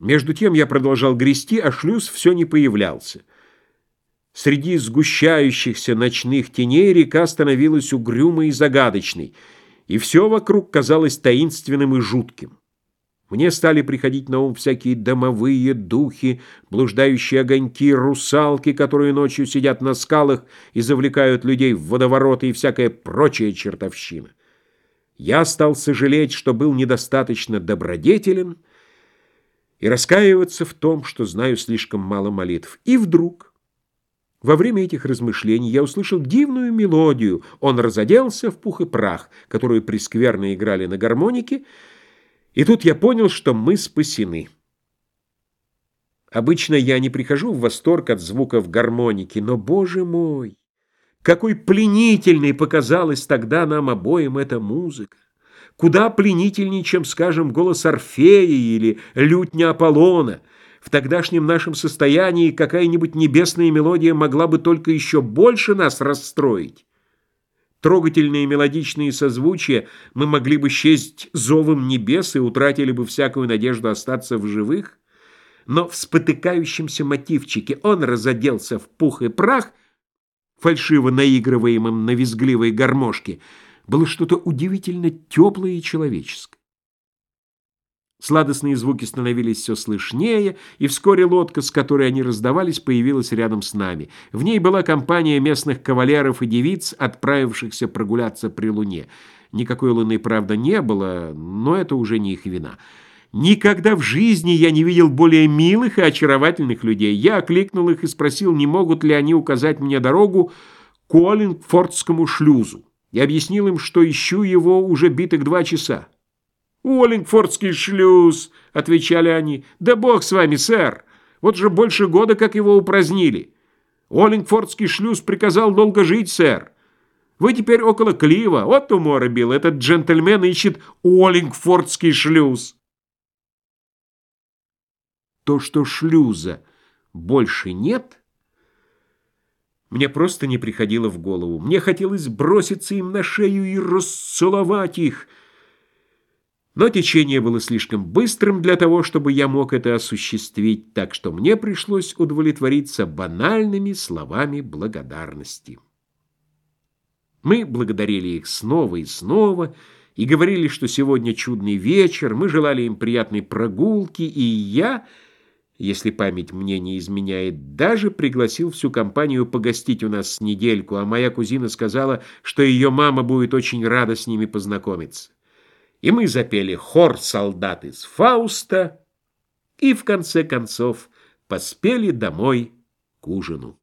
Между тем я продолжал грести, а шлюз все не появлялся. Среди сгущающихся ночных теней река становилась угрюмой и загадочной, и все вокруг казалось таинственным и жутким. Мне стали приходить на ум всякие домовые духи, блуждающие огоньки, русалки, которые ночью сидят на скалах и завлекают людей в водовороты и всякая прочая чертовщина. Я стал сожалеть, что был недостаточно добродетелен, и раскаиваться в том, что знаю слишком мало молитв. И вдруг, во время этих размышлений, я услышал дивную мелодию. Он разоделся в пух и прах, которую прескверно играли на гармонике, и тут я понял, что мы спасены. Обычно я не прихожу в восторг от звуков гармоники, но, боже мой, какой пленительной показалась тогда нам обоим эта музыка! Куда пленительнее, чем, скажем, голос Орфея или лютня Аполлона. В тогдашнем нашем состоянии какая-нибудь небесная мелодия могла бы только еще больше нас расстроить. Трогательные мелодичные созвучия мы могли бы счесть зовом небес и утратили бы всякую надежду остаться в живых. Но в спотыкающемся мотивчике он разоделся в пух и прах, фальшиво наигрываемым на визгливой гармошке, было что-то удивительно теплое и человеческое. Сладостные звуки становились все слышнее, и вскоре лодка, с которой они раздавались, появилась рядом с нами. В ней была компания местных кавалеров и девиц, отправившихся прогуляться при луне. Никакой луны, правда, не было, но это уже не их вина. Никогда в жизни я не видел более милых и очаровательных людей. Я окликнул их и спросил, не могут ли они указать мне дорогу к Уоллингфордскому шлюзу. Я объяснил им, что ищу его уже битых два часа. «Уоллингфордский шлюз», — отвечали они. «Да бог с вами, сэр! Вот же больше года, как его упразднили. Уоллингфордский шлюз приказал долго жить, сэр. Вы теперь около Клива. Вот умора бил. Этот джентльмен ищет Уоллингфордский шлюз». То, что шлюза больше нет, мне просто не приходило в голову. Мне хотелось броситься им на шею и расцеловать их — но течение было слишком быстрым для того, чтобы я мог это осуществить, так что мне пришлось удовлетвориться банальными словами благодарности. Мы благодарили их снова и снова и говорили, что сегодня чудный вечер, мы желали им приятной прогулки, и я, если память мне не изменяет, даже пригласил всю компанию погостить у нас с недельку, а моя кузина сказала, что ее мама будет очень рада с ними познакомиться и мы запели хор солдат из Фауста и, в конце концов, поспели домой к ужину.